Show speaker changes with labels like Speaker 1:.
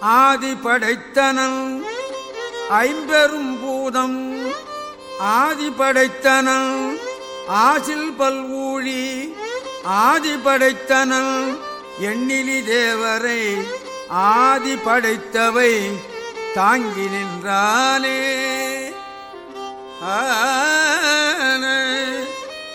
Speaker 1: ஆதி படைத்தனன் ஐம்பெரும் பூதம். ஆதி படைத்தனன் ஆசில் பல்வூழி ஆதி படைத்தனன் எண்ணிலி தேவரை. ஆதி படைத்தவை தாங்கி நின்றானே. ஆ.